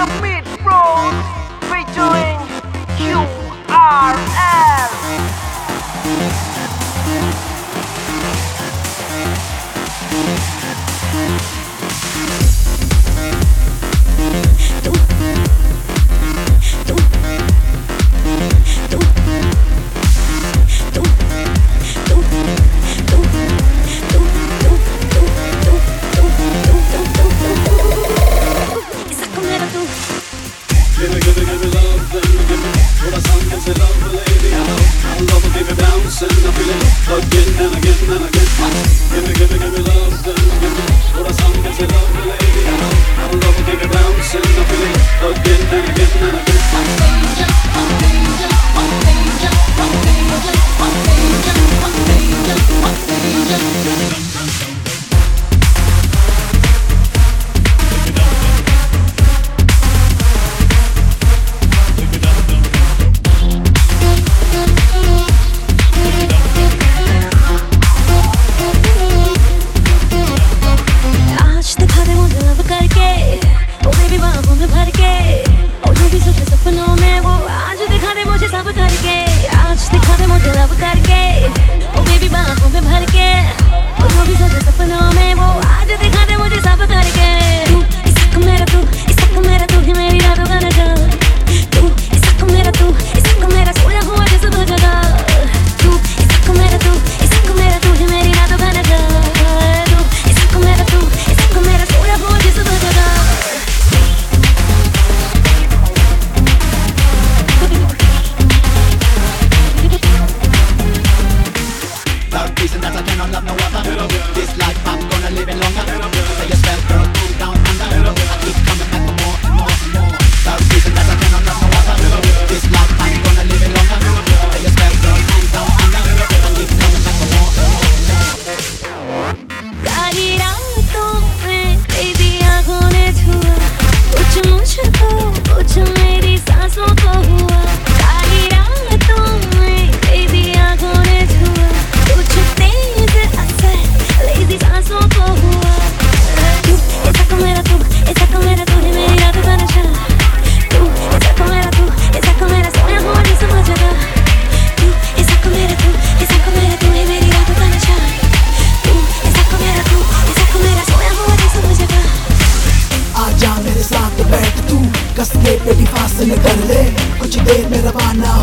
the Mid Road featuring QRL. What lady. I love, I love it. I feel it again and again and again.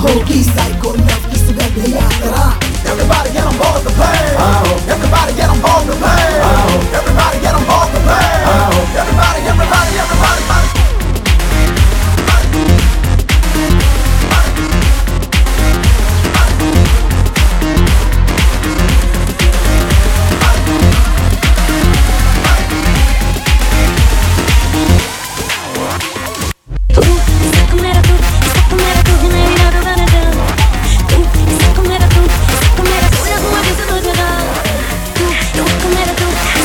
hokey psycho. do.